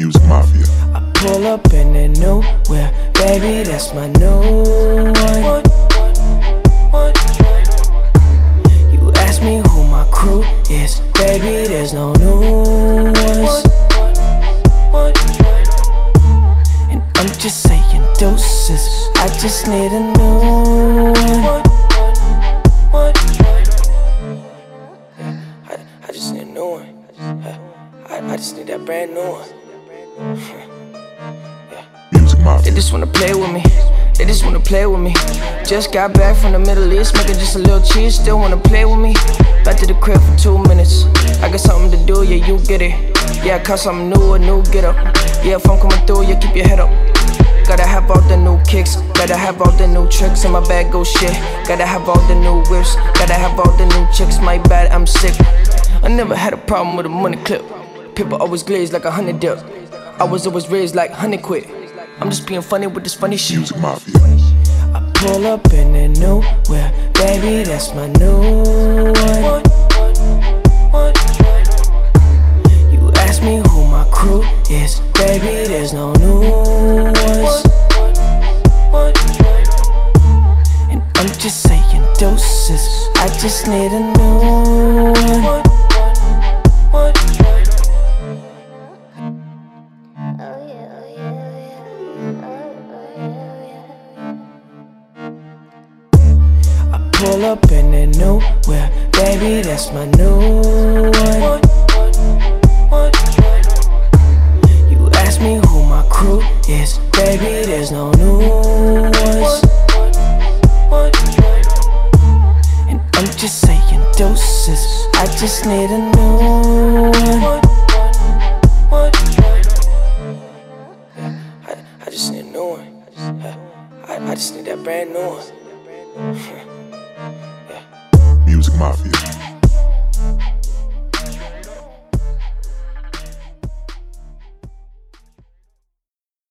Music Mafia. I pull up in a new nowhere, baby, that's my new one. You ask me who my crew is, baby, there's no new ones. And I'm just saying doses, I just need a new one. I, I just need a new one. I, I just need that brand new one. They just wanna play with me. They just wanna play with me. Just got back from the Middle East, making just a little cheese. Still wanna play with me. Back to the crib for two minutes. I got something to do, yeah, you get it. Yeah, I caught something new, a new get up. Yeah, if I'm coming through, yeah, keep your head up. Gotta have all the new kicks, gotta have all the new tricks in my bag, go shit. Gotta have all the new whips, gotta have all the new chicks. My bad, I'm sick. I never had a problem with a money clip. People always glaze like a hundred dip. I was always raised like honey quit. I'm just being funny with this funny shit. Music Mafia. I pull up in the nowhere, baby, that's my new one. You ask me who my crew is, baby, there's no new ones. And I'm just saying doses, I just need a new one. Pull up in the nowhere, baby, that's my new one. You ask me who my crew is, baby, there's no new ones. And I'm just saying doses, I just need a new one. I, I just need a new one. I, I just need that brand new one. Mafia.